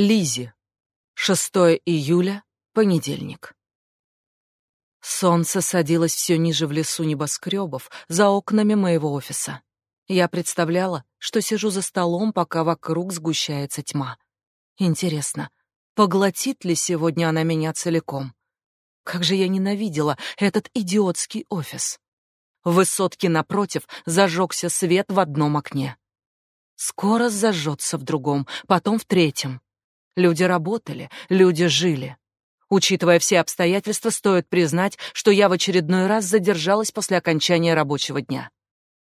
Лизи. 6 июля, понедельник. Солнце садилось все ниже в лесу небоскребов за окнами моего офиса. Я представляла, что сижу за столом, пока вокруг сгущается тьма. Интересно, поглотит ли сегодня она меня целиком? Как же я ненавидела этот идиотский офис. В высотке напротив зажегся свет в одном окне. Скоро зажжется в другом, потом в третьем. Люди работали, люди жили. Учитывая все обстоятельства, стоит признать, что я в очередной раз задержалась после окончания рабочего дня.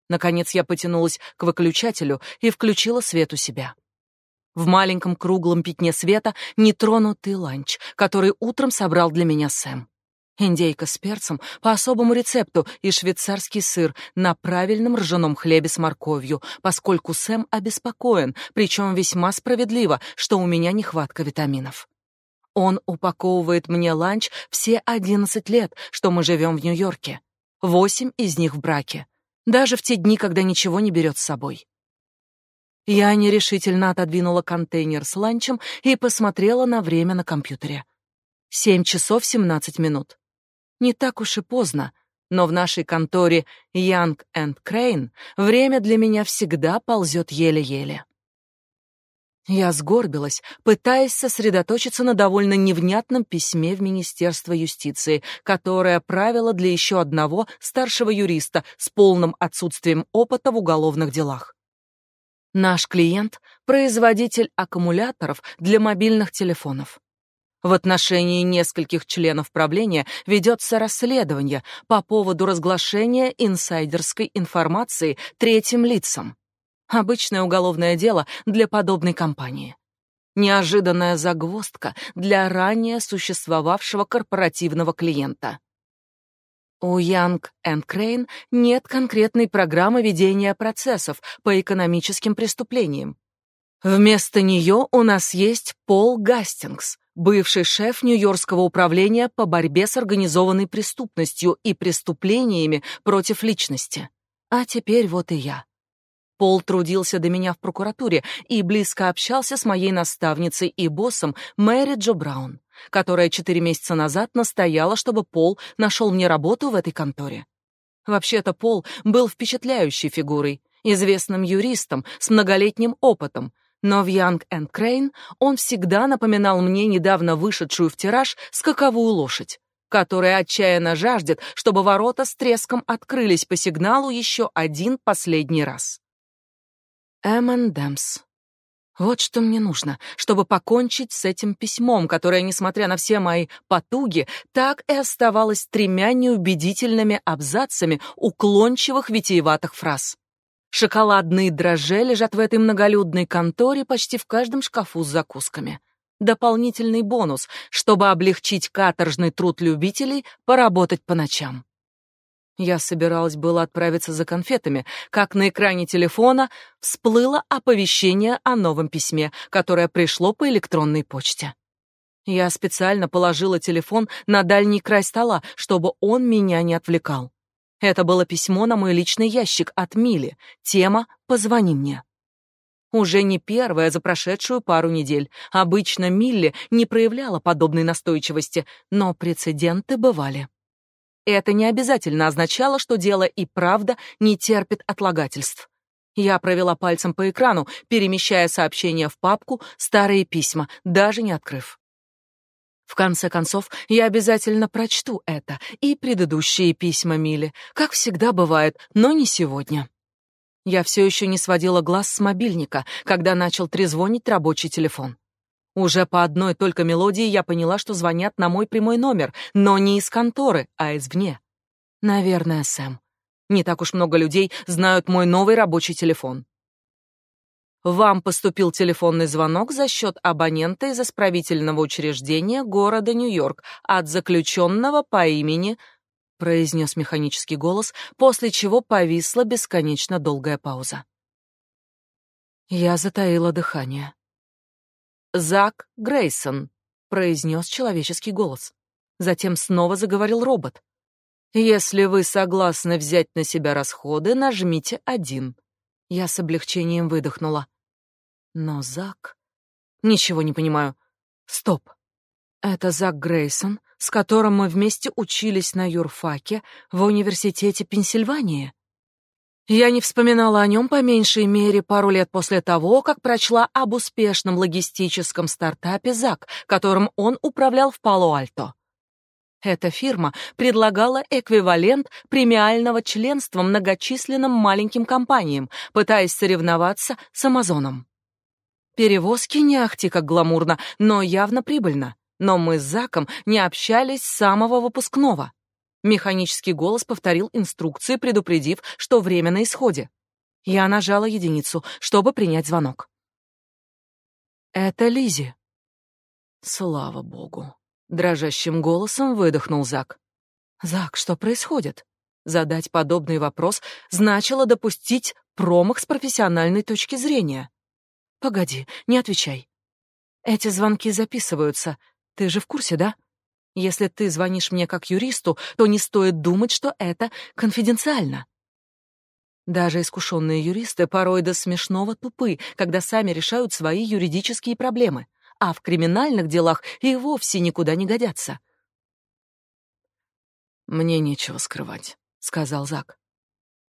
Наконец я потянулась к выключателю и включила свет у себя. В маленьком круглом пятне света нетронутый ланч, который утром собрал для меня Сэм. Индейка с перцем по особому рецепту и швейцарский сыр на правильном ржаном хлебе с морковью, поскольку Сэм обеспокоен, причем весьма справедливо, что у меня нехватка витаминов. Он упаковывает мне ланч все 11 лет, что мы живем в Нью-Йорке. Восемь из них в браке. Даже в те дни, когда ничего не берет с собой. Я нерешительно отодвинула контейнер с ланчем и посмотрела на время на компьютере. Семь часов семнадцать минут. Не так уж и поздно, но в нашей конторе Young and Crane время для меня всегда ползет еле-еле. Я сгорбилась, пытаясь сосредоточиться на довольно невнятном письме в Министерство юстиции, которое правило для еще одного старшего юриста с полным отсутствием опыта в уголовных делах. Наш клиент — производитель аккумуляторов для мобильных телефонов. В отношении нескольких членов правления ведется расследование по поводу разглашения инсайдерской информации третьим лицам. Обычное уголовное дело для подобной компании. Неожиданная загвоздка для ранее существовавшего корпоративного клиента. У Young Crane нет конкретной программы ведения процессов по экономическим преступлениям. Вместо нее у нас есть Пол Гастингс, бывший шеф Нью-Йоркского управления по борьбе с организованной преступностью и преступлениями против личности. А теперь вот и я. Пол трудился до меня в прокуратуре и близко общался с моей наставницей и боссом Мэри Джо Браун, которая четыре месяца назад настояла, чтобы Пол нашел мне работу в этой конторе. Вообще-то Пол был впечатляющей фигурой, известным юристом с многолетним опытом, но в Young and Crane он всегда напоминал мне недавно вышедшую в тираж скаковую лошадь, которая отчаянно жаждет, чтобы ворота с треском открылись по сигналу еще один последний раз. M&M's. Вот что мне нужно, чтобы покончить с этим письмом, которое, несмотря на все мои потуги, так и оставалось тремя неубедительными абзацами уклончивых витиеватых фраз. Шоколадные дрожжи лежат в этой многолюдной конторе почти в каждом шкафу с закусками. Дополнительный бонус, чтобы облегчить каторжный труд любителей поработать по ночам. Я собиралась было отправиться за конфетами, как на экране телефона всплыло оповещение о новом письме, которое пришло по электронной почте. Я специально положила телефон на дальний край стола, чтобы он меня не отвлекал. Это было письмо на мой личный ящик от Мили. Тема «Позвони мне». Уже не первое за прошедшую пару недель. Обычно Милли не проявляла подобной настойчивости, но прецеденты бывали. Это не обязательно означало, что дело и правда не терпит отлагательств. Я провела пальцем по экрану, перемещая сообщения в папку «Старые письма», даже не открыв. В конце концов, я обязательно прочту это и предыдущие письма Мили, как всегда бывает, но не сегодня. Я все еще не сводила глаз с мобильника, когда начал трезвонить рабочий телефон. Уже по одной только мелодии я поняла, что звонят на мой прямой номер, но не из конторы, а извне. Наверное, Сэм. Не так уж много людей знают мой новый рабочий телефон. Вам поступил телефонный звонок за счет абонента из исправительного учреждения города Нью-Йорк от заключенного по имени произнес механический голос, после чего повисла бесконечно долгая пауза. Я затаила дыхание. Зак Грейсон, произнес человеческий голос. Затем снова заговорил робот. Если вы согласны взять на себя расходы, нажмите один. Я с облегчением выдохнула. Но Зак... Ничего не понимаю. Стоп. Это Зак Грейсон, с которым мы вместе учились на юрфаке в университете Пенсильвании. Я не вспоминала о нем по меньшей мере пару лет после того, как прочла об успешном логистическом стартапе ЗАК, которым он управлял в Пало-Альто. Эта фирма предлагала эквивалент премиального членства многочисленным маленьким компаниям, пытаясь соревноваться с Амазоном. Перевозки не ахти как гламурно, но явно прибыльно. Но мы с Заком не общались с самого выпускного. Механический голос повторил инструкции, предупредив, что время на исходе. Я нажала единицу, чтобы принять звонок. Это Лизи. Слава богу, дрожащим голосом выдохнул Зак. Зак, что происходит? Задать подобный вопрос значило допустить промах с профессиональной точки зрения. Погоди, не отвечай. Эти звонки записываются. Ты же в курсе, да? Если ты звонишь мне как юристу, то не стоит думать, что это конфиденциально. Даже искушенные юристы порой до смешного тупы, когда сами решают свои юридические проблемы, а в криминальных делах и вовсе никуда не годятся. «Мне нечего скрывать», — сказал Зак.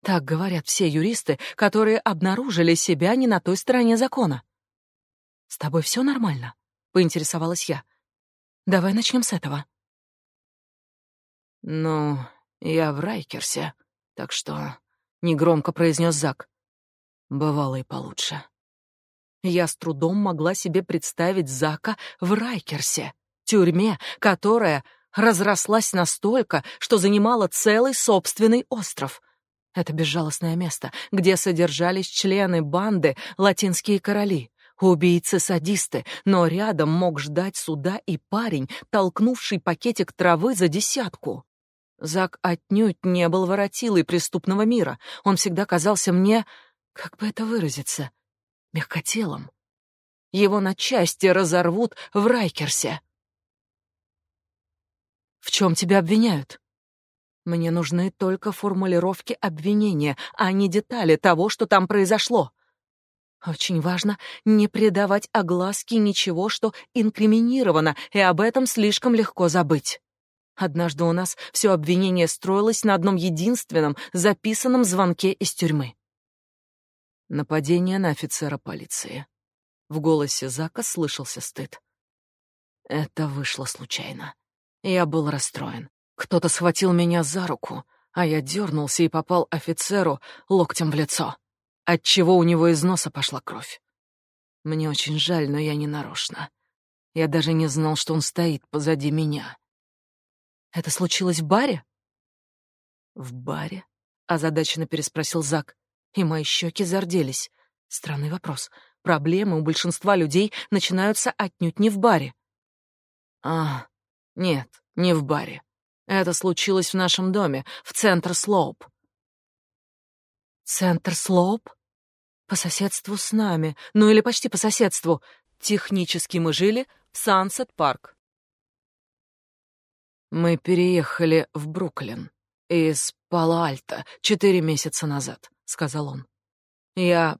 Так говорят все юристы, которые обнаружили себя не на той стороне закона. «С тобой все нормально?» — поинтересовалась я. «Давай начнем с этого». «Ну, я в Райкерсе, так что...» — негромко произнес Зак. «Бывало и получше». Я с трудом могла себе представить Зака в Райкерсе, тюрьме, которая разрослась настолько, что занимала целый собственный остров. Это безжалостное место, где содержались члены банды «Латинские короли», убийцы-садисты, но рядом мог ждать суда и парень, толкнувший пакетик травы за десятку. Зак отнюдь не был воротилой преступного мира. Он всегда казался мне, как бы это выразиться, мягкотелым. Его на части разорвут в Райкерсе. В чем тебя обвиняют? Мне нужны только формулировки обвинения, а не детали того, что там произошло. Очень важно не придавать огласке ничего, что инкриминировано, и об этом слишком легко забыть. Однажды у нас все обвинение строилось на одном единственном записанном звонке из тюрьмы. Нападение на офицера полиции. В голосе Зака слышался стыд. Это вышло случайно. Я был расстроен. Кто-то схватил меня за руку, а я дернулся и попал офицеру локтем в лицо отчего у него из носа пошла кровь. Мне очень жаль, но я не нарочно. Я даже не знал, что он стоит позади меня. Это случилось в баре? В баре? озадаченно переспросил Зак, и мои щеки зарделись. Странный вопрос. Проблемы у большинства людей начинаются отнюдь не в баре. А, нет, не в баре. Это случилось в нашем доме, в центр Слоуп. Центр Слоуп? По соседству с нами, ну или почти по соседству. Технически мы жили в Сансет-парк. Мы переехали в Бруклин из Пало-Альто четыре месяца назад, сказал он. Я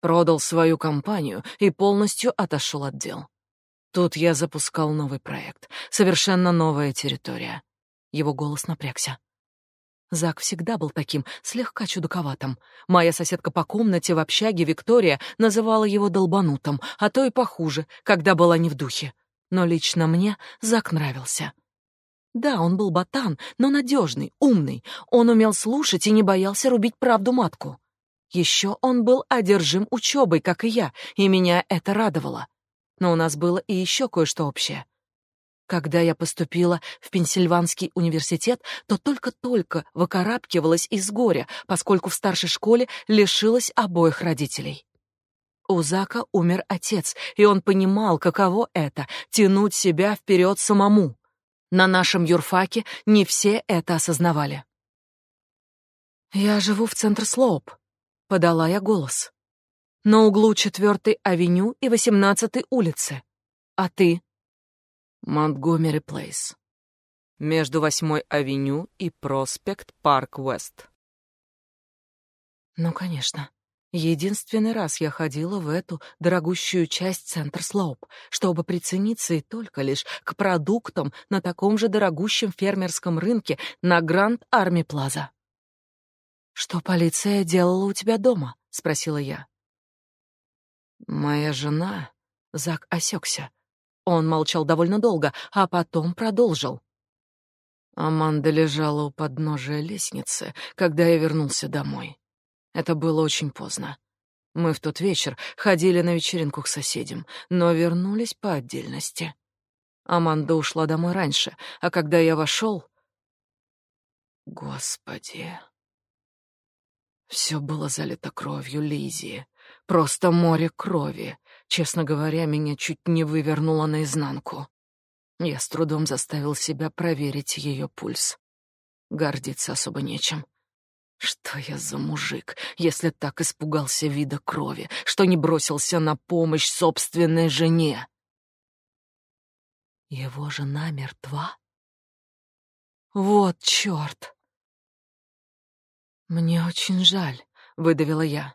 продал свою компанию и полностью отошел от дел. Тут я запускал новый проект, совершенно новая территория. Его голос напрягся. Зак всегда был таким, слегка чудаковатым. Моя соседка по комнате в общаге Виктория называла его долбанутым, а то и похуже, когда была не в духе. Но лично мне Зак нравился. Да, он был ботан, но надежный, умный. Он умел слушать и не боялся рубить правду матку. Еще он был одержим учебой, как и я, и меня это радовало. Но у нас было и еще кое-что общее — когда я поступила в Пенсильванский университет, то только-только выкарабкивалась из горя, поскольку в старшей школе лишилась обоих родителей. У Зака умер отец, и он понимал, каково это — тянуть себя вперед самому. На нашем юрфаке не все это осознавали. «Я живу в Саут Слоуп», — подала я голос. «На углу 4-й авеню и 18-й улицы. А ты?» Монтгомери Плейс. Между Восьмой авеню и Проспект Парк Уэст. Ну, конечно. Единственный раз я ходила в эту дорогущую часть Центр Слоуп, чтобы прицениться и только лишь к продуктам на таком же дорогущем фермерском рынке на Гранд Арми Плаза. «Что полиция делала у тебя дома?» — спросила я. «Моя жена...» — Зак осекся. Он молчал довольно долго, а потом продолжил. Аманда лежала у подножия лестницы, когда я вернулся домой. Это было очень поздно. Мы в тот вечер ходили на вечеринку к соседям, но вернулись по отдельности. Аманда ушла домой раньше, а когда я вошел... Господи... Все было залито кровью Лизи. Просто море крови. Честно говоря, меня чуть не вывернуло наизнанку. Я с трудом заставил себя проверить ее пульс. Гордиться особо нечем. Что я за мужик, если так испугался вида крови, что не бросился на помощь собственной жене? Его жена мертва? Вот чёрт! Мне очень жаль, выдавила я.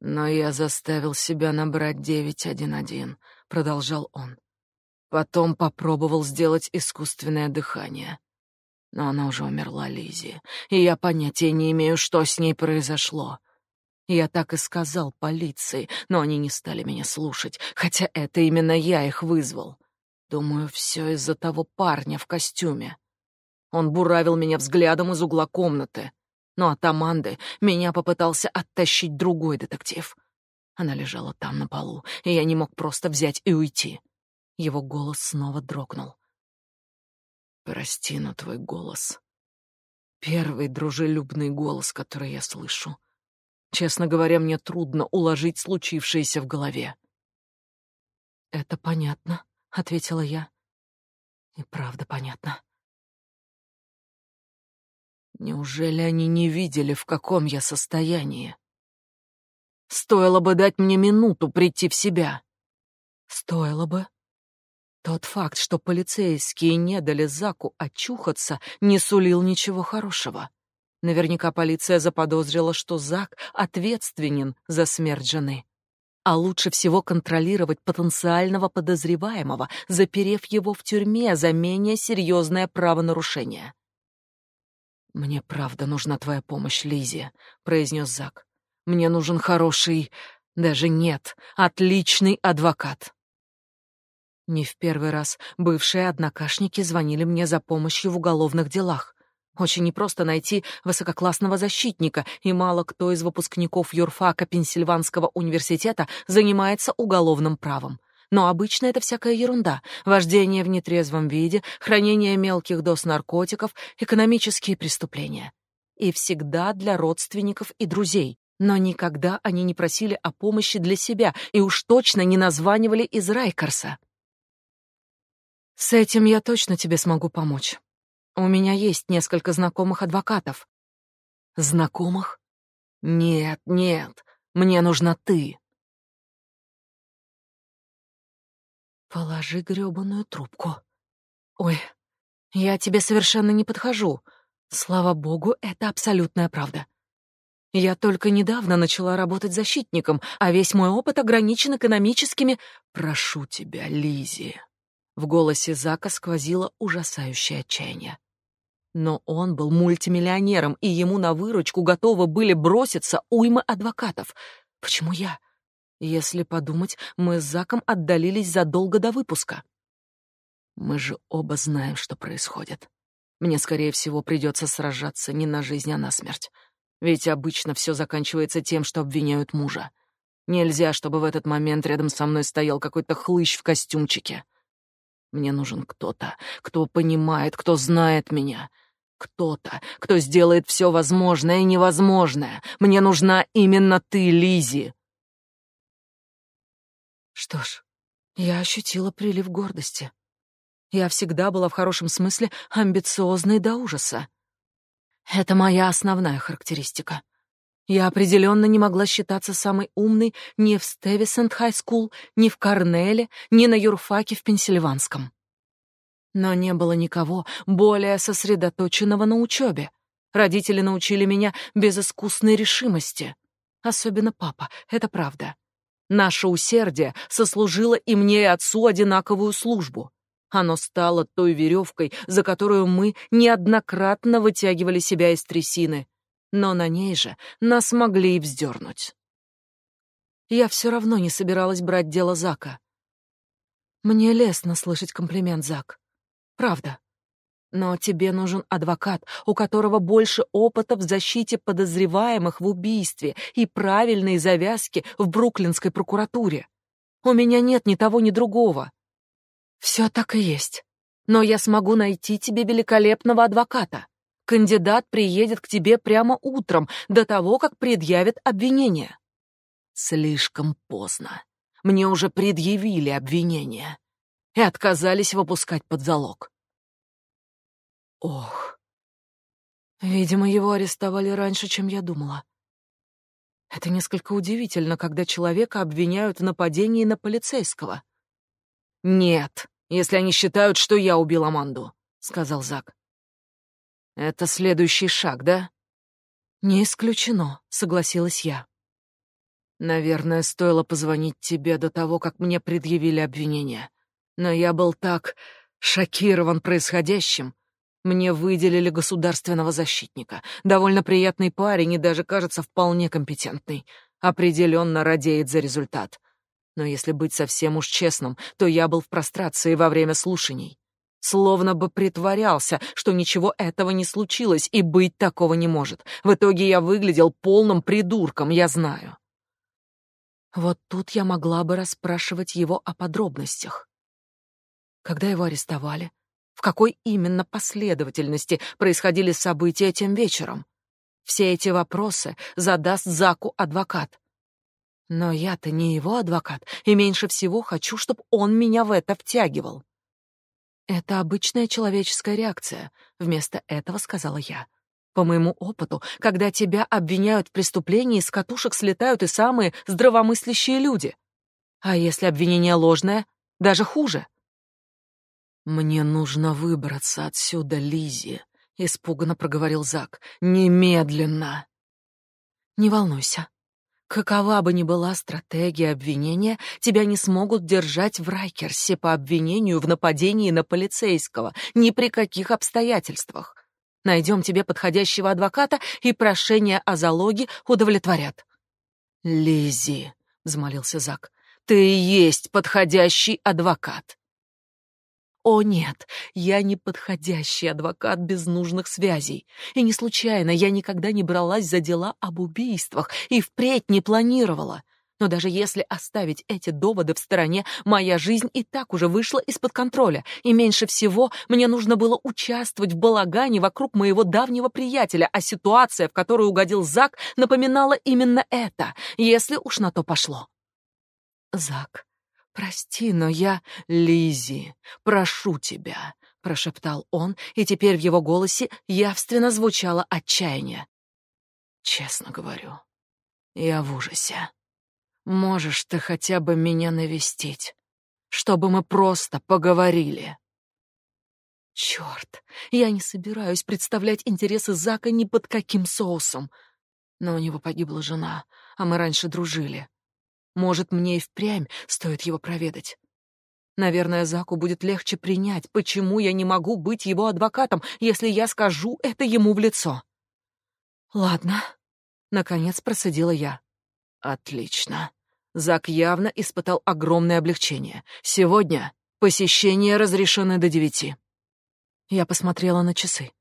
Но я заставил себя набрать 911, продолжал он. Потом попробовал сделать искусственное дыхание. Но она уже умерла, Лизи, и я понятия не имею, что с ней произошло. Я так и сказал полиции, но они не стали меня слушать, хотя это именно я их вызвал. Думаю, все из-за того парня в костюме. Он буравил меня взглядом из угла комнаты. Но от Аманды меня попытался оттащить другой детектив. Она лежала там на полу, и я не мог просто взять и уйти. Его голос снова дрогнул. Прости, но твой голос — первый дружелюбный голос, который я слышу. Честно говоря, мне трудно уложить случившееся в голове. «Это понятно», — ответила я. «И правда понятно». Неужели они не видели, в каком я состоянии? Стоило бы дать мне минуту прийти в себя. Стоило бы, тот факт, что полицейские не дали Заку очухаться, не сулил ничего хорошего. Наверняка полиция заподозрила, что Зак ответственен за смерть жены. А лучше всего контролировать потенциального подозреваемого, заперев его в тюрьме за менее серьезное правонарушение. «Мне правда нужна твоя помощь, Лизи», — произнес Зак. «Мне нужен хороший, даже нет, отличный адвокат». Не в первый раз бывшие однокашники звонили мне за помощью в уголовных делах. Очень непросто найти высококлассного защитника, и мало кто из выпускников юрфака Пенсильванского университета занимается уголовным правом. Но обычно это всякая ерунда: вождение в нетрезвом виде, хранение мелких доз наркотиков, экономические преступления. И всегда для родственников и друзей. Но никогда они не просили о помощи для себя и уж точно не названивали из Райкарса. С этим я точно тебе смогу помочь. У меня есть несколько знакомых адвокатов. Знакомых? Нет, нет, мне нужна ты. Положи грёбаную трубку. Ой, я тебе совершенно не подхожу. Слава богу, это абсолютная правда. Я только недавно начала работать защитником, а весь мой опыт ограничен экономическими... Прошу тебя, Лизи, в голосе Зака сквозило ужасающее отчаяние. Но он был мультимиллионером, и ему на выручку готовы были броситься уймы адвокатов. Почему я? Если подумать, мы с Заком отдалились задолго до выпуска. Мы же оба знаем, что происходит. Мне, скорее всего, придется сражаться не на жизнь, а на смерть. Ведь обычно все заканчивается тем, что обвиняют мужа. Нельзя, чтобы в этот момент рядом со мной стоял какой-то хлыщ в костюмчике. Мне нужен кто-то, кто понимает, кто знает меня. Кто-то, кто сделает все возможное и невозможное. Мне нужна именно ты, Лизи. Что ж, я ощутила прилив гордости. Я всегда была в хорошем смысле амбициозной до ужаса. Это моя основная характеристика. Я определенно не могла считаться самой умной ни в Стевисент Хай-скул, ни в Корнеле, ни на юрфаке в Пенсильванском. Но не было никого более сосредоточенного на учебе. Родители научили меня безыскусной решимости. Особенно папа, это правда. Наше усердие сослужило и мне, и отцу одинаковую службу. Оно стало той веревкой, за которую мы неоднократно вытягивали себя из трясины, но на ней же нас могли и вздернуть. Я все равно не собиралась брать дело Зака. Мне лестно слышать комплимент, Зак. Правда. Но тебе нужен адвокат, у которого больше опыта в защите подозреваемых в убийстве и правильной завязки в Бруклинской прокуратуре. У меня нет ни того, ни другого. Все так и есть. Но я смогу найти тебе великолепного адвоката. Кандидат приедет к тебе прямо утром, до того, как предъявят обвинение. Слишком поздно. Мне уже предъявили обвинение и отказались выпускать под залог. Ох. Видимо, его арестовали раньше, чем я думала. Это несколько удивительно, когда человека обвиняют в нападении на полицейского. Нет, если они считают, что я убил Аманду, сказал Зак. Это следующий шаг, да? Не исключено, согласилась я. Наверное, стоило позвонить тебе до того, как мне предъявили обвинение. Но я был так шокирован происходящим, мне выделили государственного защитника. Довольно приятный парень и даже, кажется, вполне компетентный. Определенно радеет за результат. Но если быть совсем уж честным, то я был в прострации во время слушаний. Словно бы притворялся, что ничего этого не случилось, и быть такого не может. В итоге я выглядел полным придурком, я знаю. Вот тут я могла бы расспрашивать его о подробностях. Когда его арестовали, в какой именно последовательности происходили события тем вечером. Все эти вопросы задаст Заку адвокат. Но я-то не его адвокат, и меньше всего хочу, чтобы он меня в это втягивал. Это обычная человеческая реакция, вместо этого сказала я. По моему опыту, когда тебя обвиняют в преступлении, с катушек слетают и самые здравомыслящие люди. А если обвинение ложное, даже хуже. Мне нужно выбраться отсюда, Лизи, испуганно проговорил Зак. Немедленно. Не волнуйся. Какова бы ни была стратегия обвинения, тебя не смогут держать в Райкерсе по обвинению в нападении на полицейского ни при каких обстоятельствах. Найдем тебе подходящего адвоката, и прошение о залоге удовлетворят. Лизи, взмолился Зак, ты и есть подходящий адвокат. О нет, я не подходящий адвокат без нужных связей. И не случайно я никогда не бралась за дела об убийствах и впредь не планировала. Но даже если оставить эти доводы в стороне, моя жизнь и так уже вышла из-под контроля, и меньше всего мне нужно было участвовать в балагане вокруг моего давнего приятеля, а ситуация, в которую угодил Зак, напоминала именно это, если уж на то пошло. Зак, Прости, но я Лизи, прошу тебя, прошептал он, и теперь в его голосе явственно звучало отчаяние. Честно говорю, я в ужасе. Можешь ты хотя бы меня навестить, чтобы мы просто поговорили. Черт, я не собираюсь представлять интересы Зака ни под каким соусом. Но у него погибла жена, а мы раньше дружили. Может, мне и впрямь стоит его проведать. Наверное, Заку будет легче принять, почему я не могу быть его адвокатом, если я скажу это ему в лицо. Ладно, наконец процедила я. Отлично. Зак явно испытал огромное облегчение. Сегодня посещения разрешены до девяти. Я посмотрела на часы.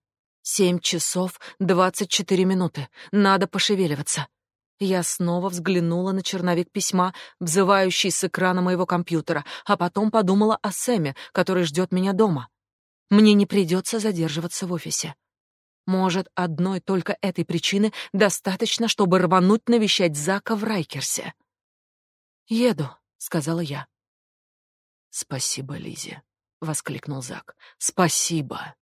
Семь часов двадцать четыре минуты. Надо пошевеливаться. Я снова взглянула на черновик письма, взывающий с экрана моего компьютера, а потом подумала о Сэме, который ждет меня дома. Мне не придется задерживаться в офисе. Может, одной только этой причины достаточно, чтобы рвануть навещать Зака в Райкерсе. «Еду», — сказала я. «Спасибо, Лизе», — воскликнул Зак. «Спасибо».